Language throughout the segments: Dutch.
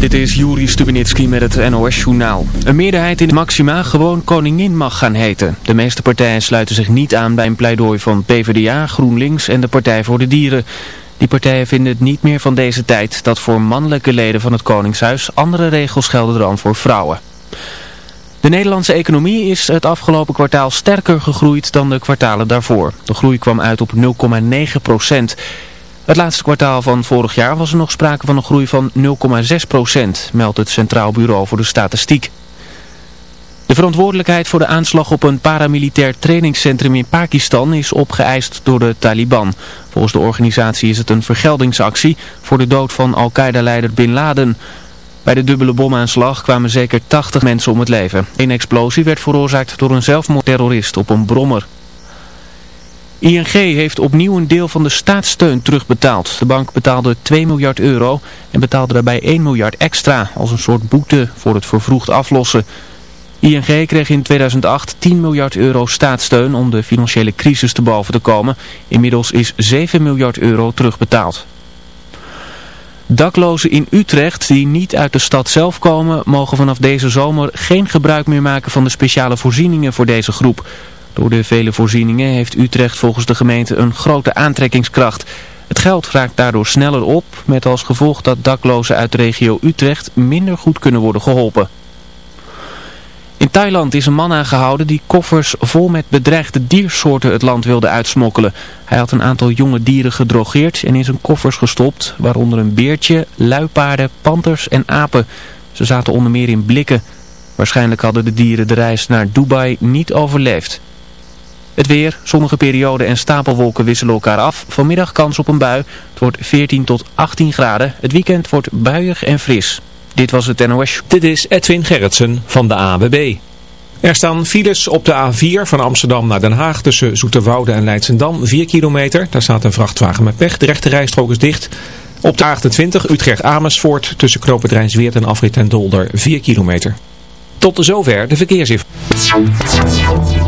Dit is Juri Stubenitski met het NOS-journaal. Een meerderheid in de Maxima gewoon koningin mag gaan heten. De meeste partijen sluiten zich niet aan bij een pleidooi van PvdA, GroenLinks en de Partij voor de Dieren. Die partijen vinden het niet meer van deze tijd dat voor mannelijke leden van het Koningshuis andere regels gelden dan voor vrouwen. De Nederlandse economie is het afgelopen kwartaal sterker gegroeid dan de kwartalen daarvoor. De groei kwam uit op 0,9 procent. Het laatste kwartaal van vorig jaar was er nog sprake van een groei van 0,6% meldt het Centraal Bureau voor de Statistiek. De verantwoordelijkheid voor de aanslag op een paramilitair trainingscentrum in Pakistan is opgeëist door de Taliban. Volgens de organisatie is het een vergeldingsactie voor de dood van Al-Qaeda-leider Bin Laden. Bij de dubbele bomaanslag kwamen zeker 80 mensen om het leven. Een explosie werd veroorzaakt door een zelfmoordterrorist op een brommer. ING heeft opnieuw een deel van de staatssteun terugbetaald. De bank betaalde 2 miljard euro en betaalde daarbij 1 miljard extra als een soort boete voor het vervroegd aflossen. ING kreeg in 2008 10 miljard euro staatssteun om de financiële crisis te boven te komen. Inmiddels is 7 miljard euro terugbetaald. Daklozen in Utrecht die niet uit de stad zelf komen mogen vanaf deze zomer geen gebruik meer maken van de speciale voorzieningen voor deze groep. Door de vele voorzieningen heeft Utrecht volgens de gemeente een grote aantrekkingskracht. Het geld raakt daardoor sneller op, met als gevolg dat daklozen uit de regio Utrecht minder goed kunnen worden geholpen. In Thailand is een man aangehouden die koffers vol met bedreigde diersoorten het land wilde uitsmokkelen. Hij had een aantal jonge dieren gedrogeerd en in zijn koffers gestopt, waaronder een beertje, luipaarden, panters en apen. Ze zaten onder meer in blikken. Waarschijnlijk hadden de dieren de reis naar Dubai niet overleefd. Het weer, zonnige periode en stapelwolken wisselen elkaar af. Vanmiddag kans op een bui. Het wordt 14 tot 18 graden. Het weekend wordt buiig en fris. Dit was het NOS. Dit is Edwin Gerritsen van de AWB. Er staan files op de A4 van Amsterdam naar Den Haag tussen Zoeterwoude en Leidsendam. 4 kilometer, daar staat een vrachtwagen met pech. De rechte rijstrook is dicht. Op de A28 Utrecht-Amersfoort tussen Knoopend Zweert en Afrit en Dolder 4 kilometer. Tot zover de verkeersinformatie.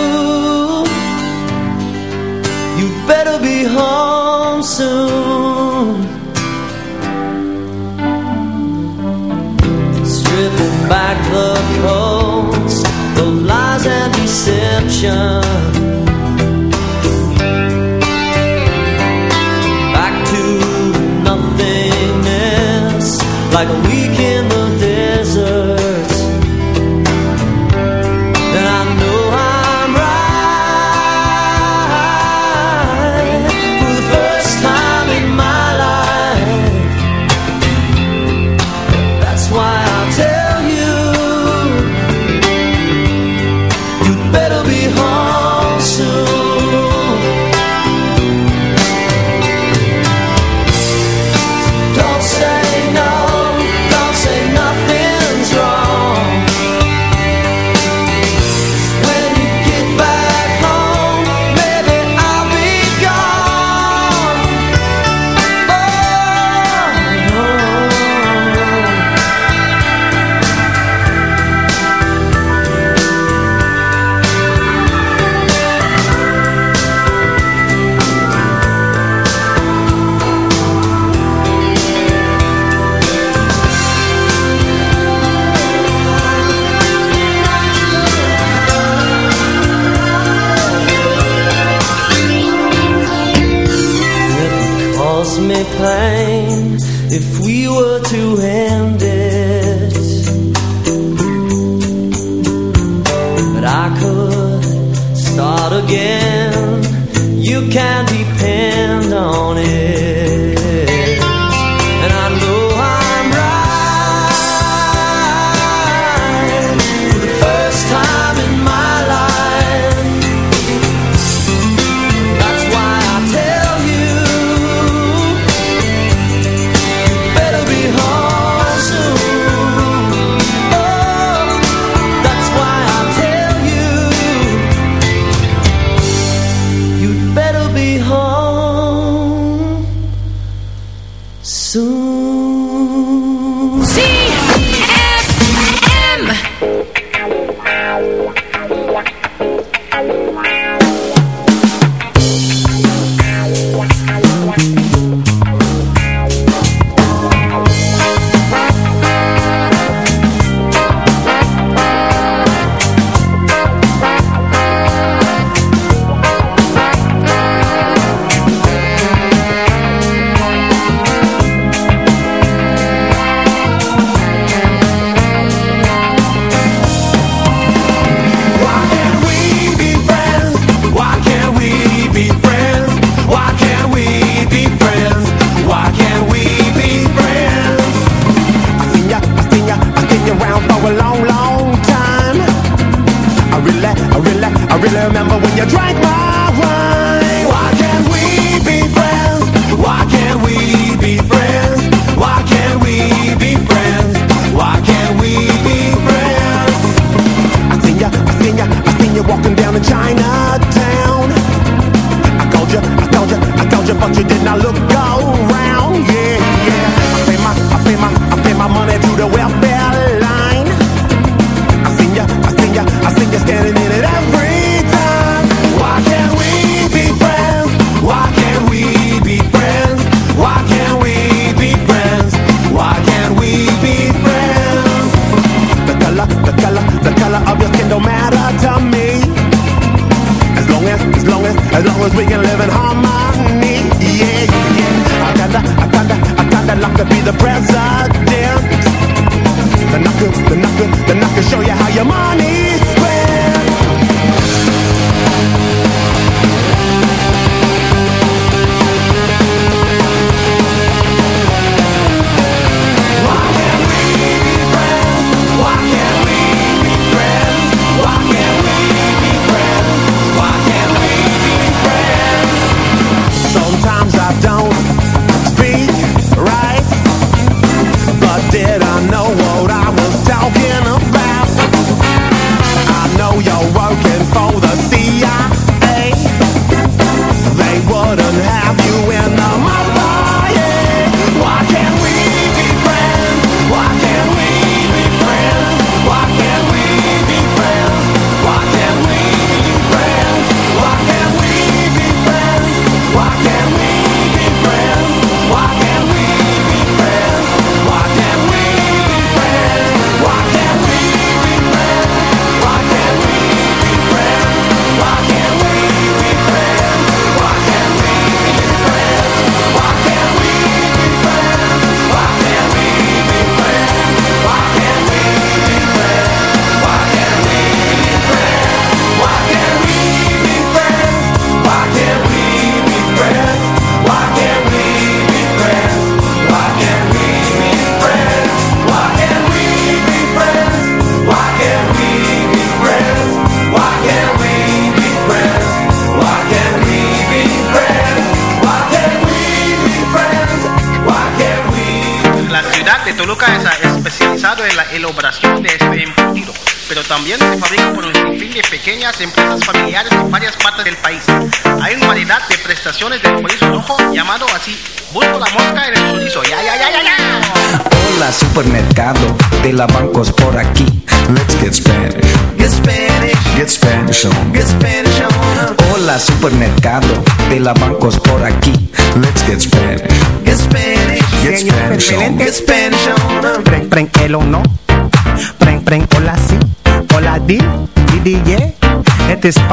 home soon. Stripping back the coats The lies and deception.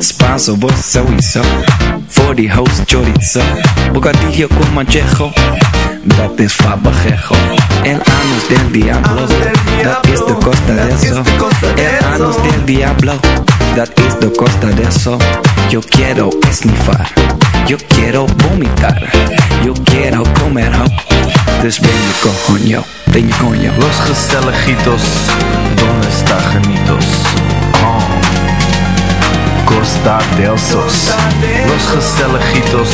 Spanso, vos sowieso. Voor die host chorizo. Bocadillo con manchejo. Dat is fabajejo. El anus del diablo. Dat is de costa de eso. El anus del diablo. Dat is de costa de eso. Yo quiero esnifar. Yo quiero vomitar. Yo quiero comer ho. Dus ben je coño. Ben coño. Los gezelligitos, donde está genitos? Oh. Costa del Sos. Los gezelligitos,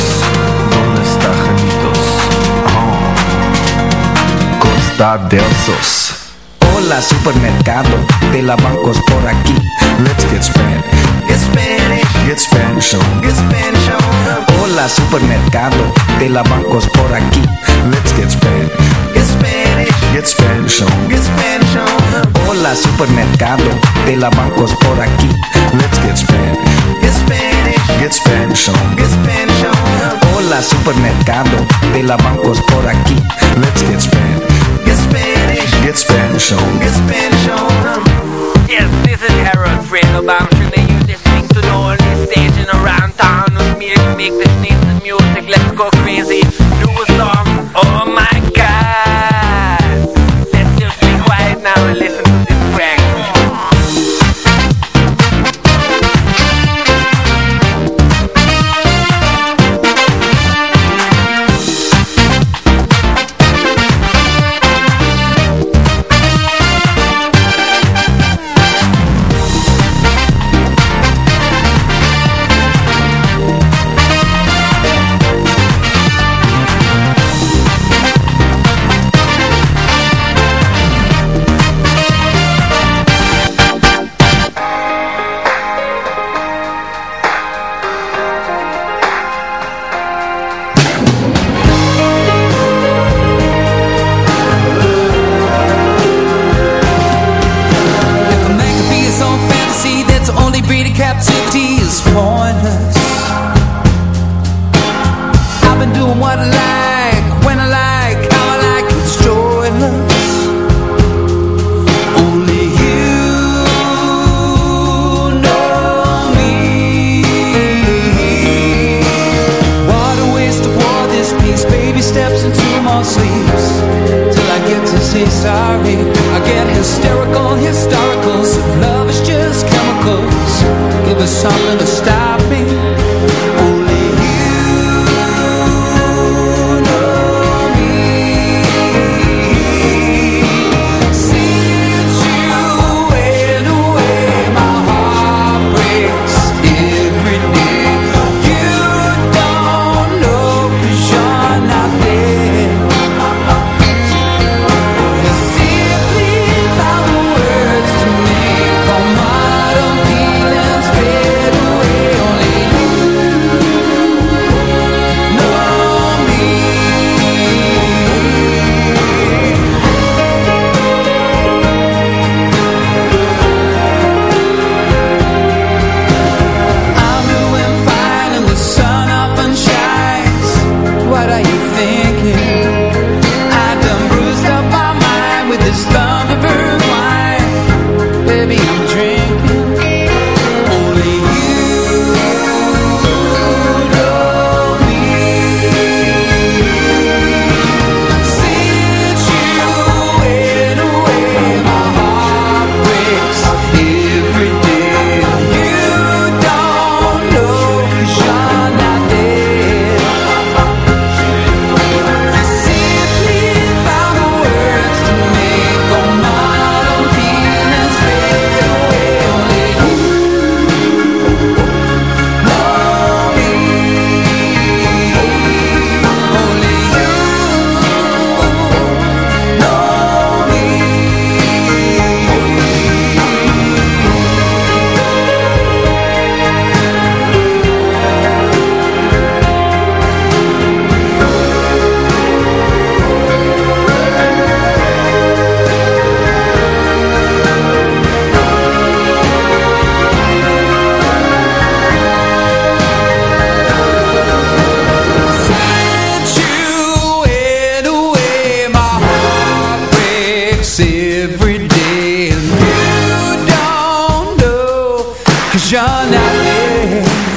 donde está genitos? Oh. Costa del Sos. Hola supermercado, de la bancos por aquí. Let's get Spanish. Get Spanish. Get Spanish on. Get Spanish on. Hola supermercado, de la bancos por aquí. Let's get Spanish. Get Spanish. Get Spanish on. Get Spanish on. Hola supermercado, de la bancos por aquí. Let's get Spanish. Get Spanish. Get Spanish on. Get Spanish on. Hola supermercado, de la bancos por aquí. Let's get Spanish. Get Spanish. Get Spanish on. Get Spanish on. Yes, this is Harold Bamshin and you're listening Nation.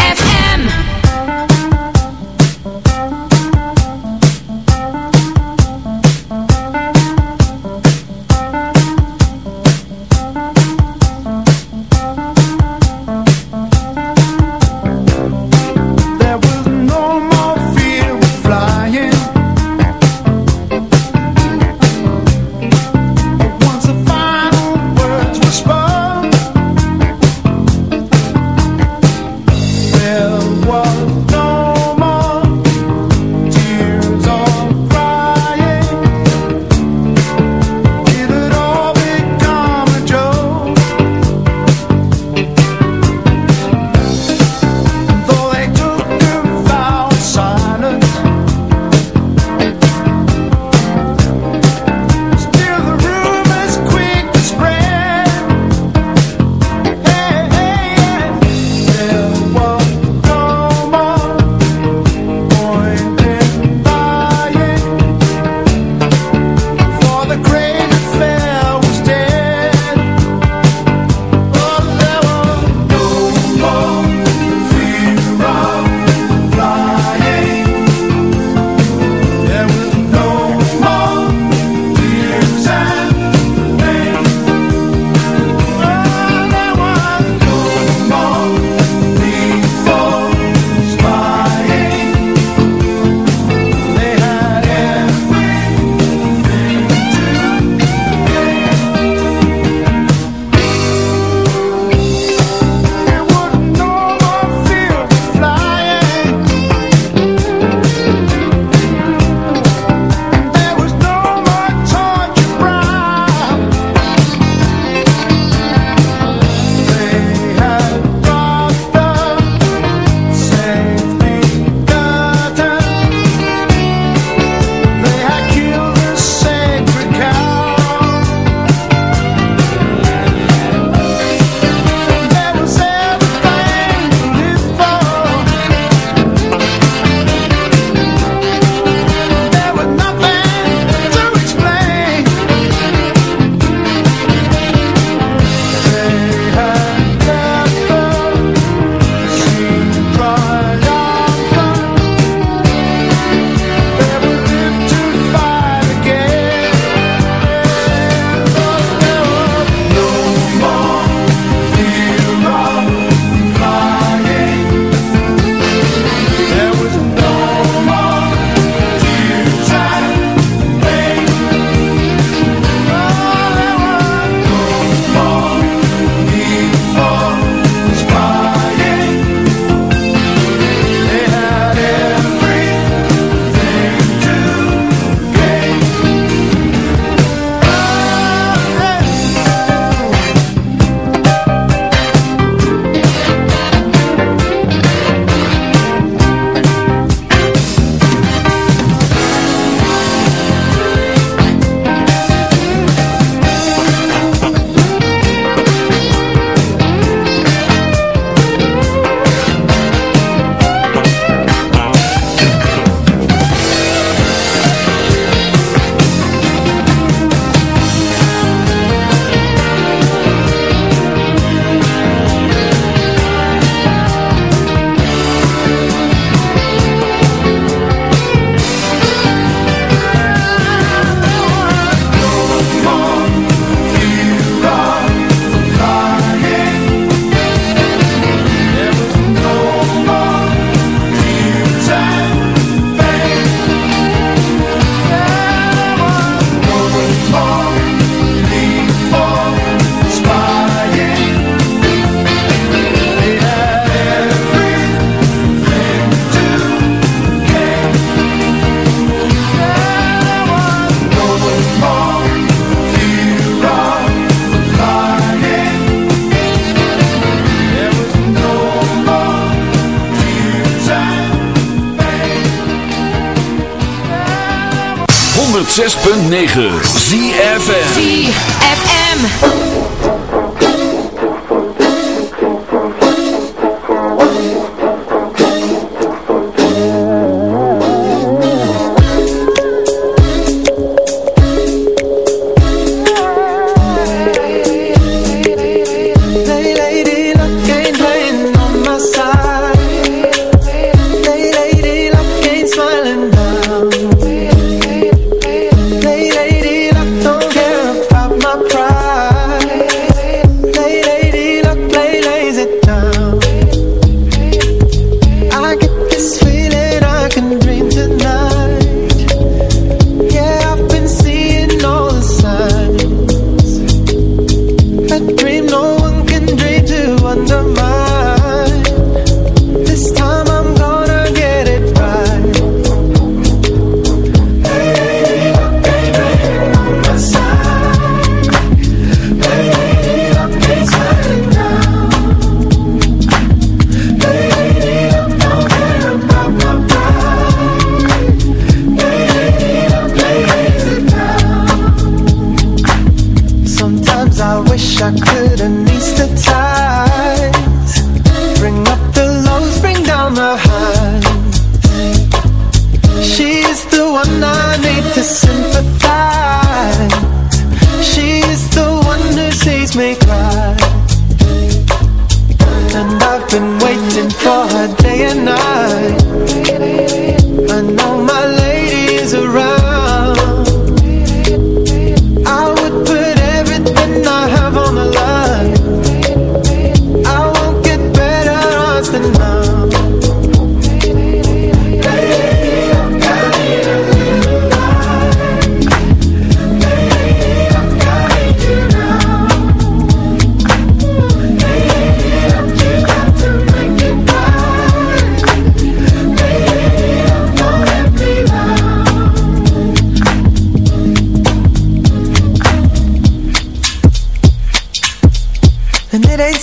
106.9 ZFM ZFM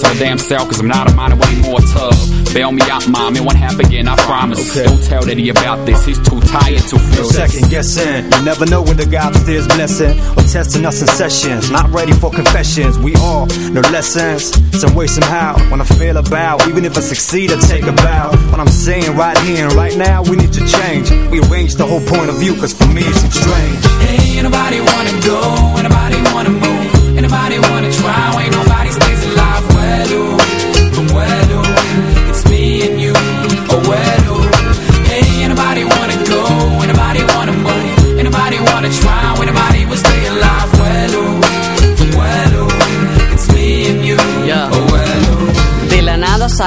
Took me to the damn cell, cause I'm not a minor anymore tough. Bail me out, mom, it won't happen again, I promise. Okay. Don't tell Daddy about this, he's too tired to feel No this. second guessing. You never know when the guy upstairs blessing or testing us in sessions. Not ready for confessions. We all know lessons. Some way, somehow. When I fail a bow, even if I succeed, I take a bow. What I'm saying right here and right now, we need to change. We arrange the whole point of view, cause for me it's strange. Ain't nobody wanna go?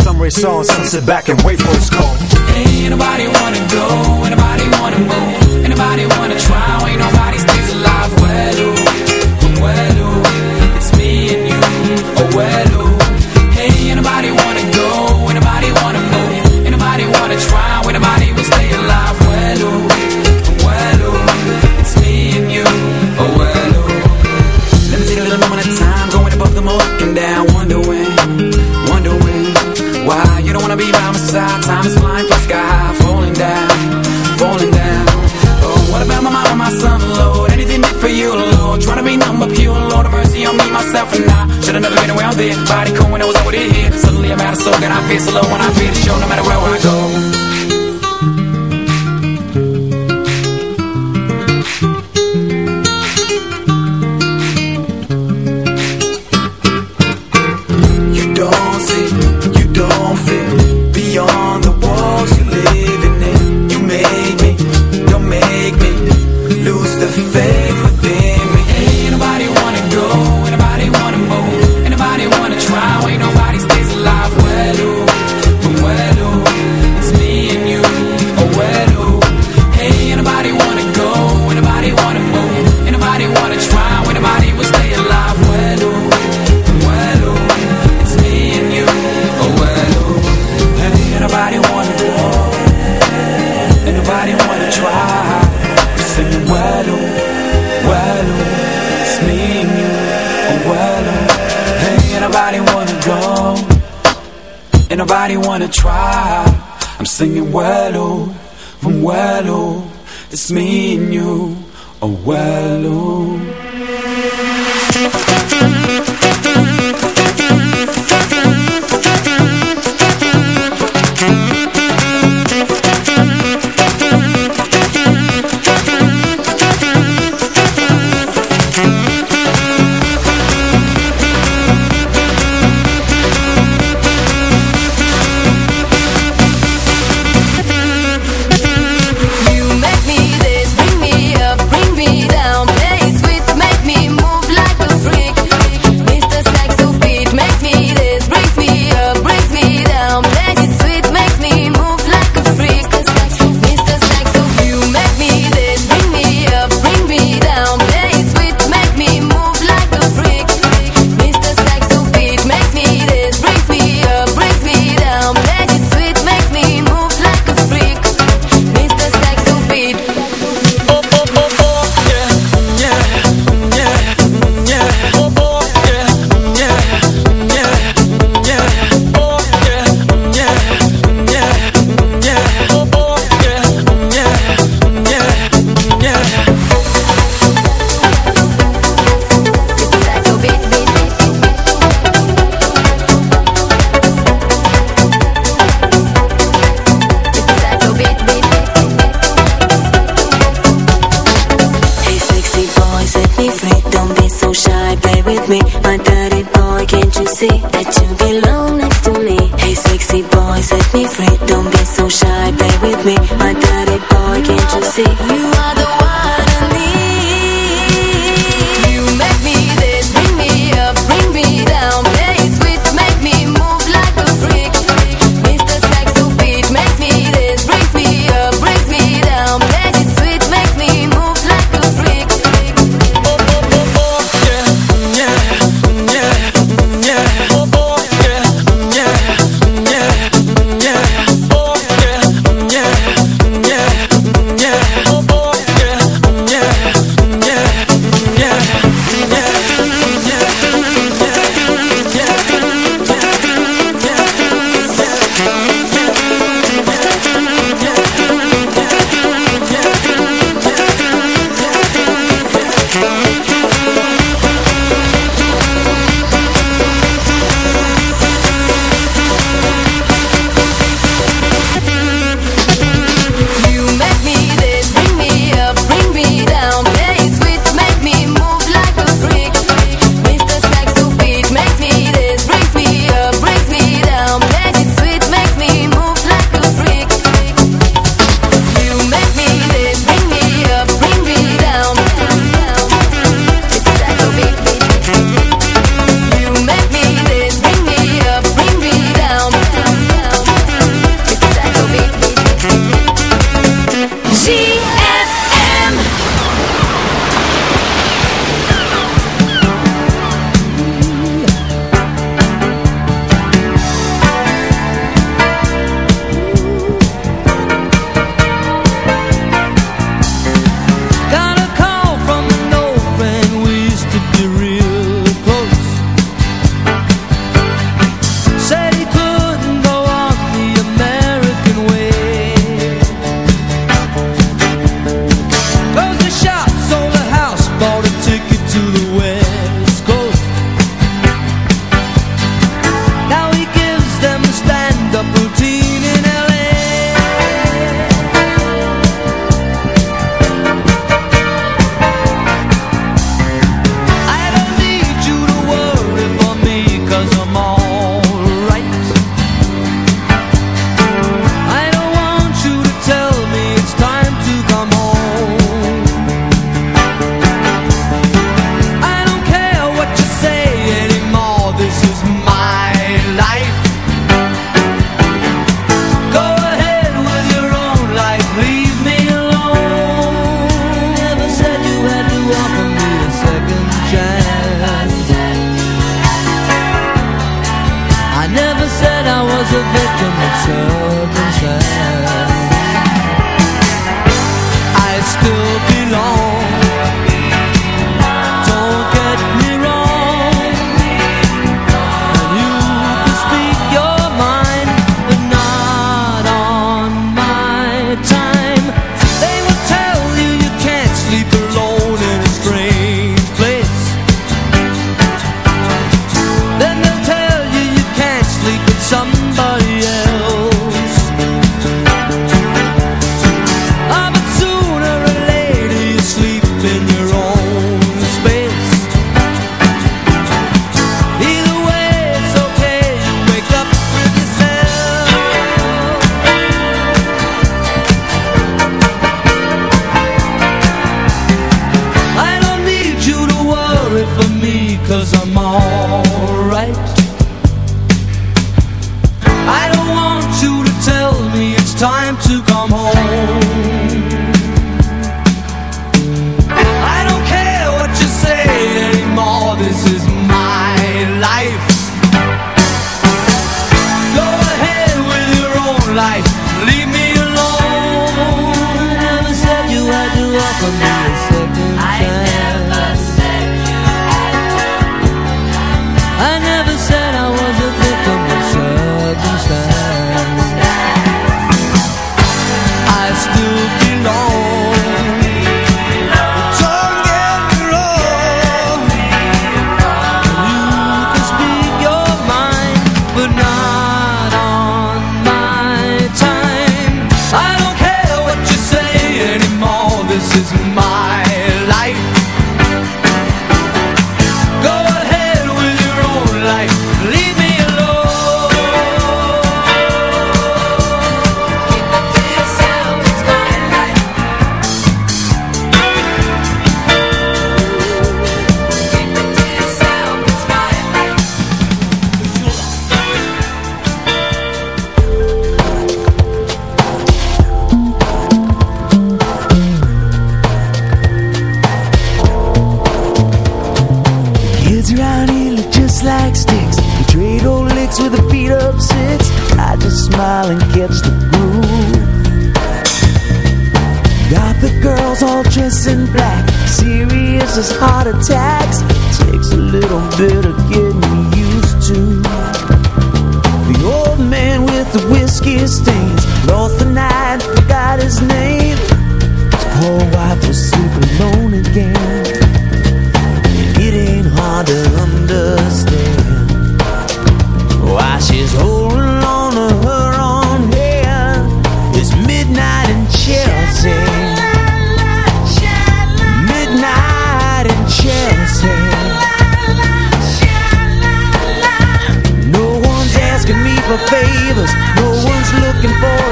some race on, some sit back and wait for his call. Hey, anybody wanna go? Anybody wanna move? Anybody wanna try? Ain't nobody stays alive. Well, well, it's me and you. Oh, well, there. Body cool when I was over here. Suddenly I'm out of soul, and I feel so low when I feel the show, no matter where I go. With me smile and gets the groove. Got the girls all dressed in black, serious as heart attacks. Takes a little bit of getting used to. The old man with the whiskey stains lost the night, forgot his name.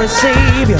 Savior.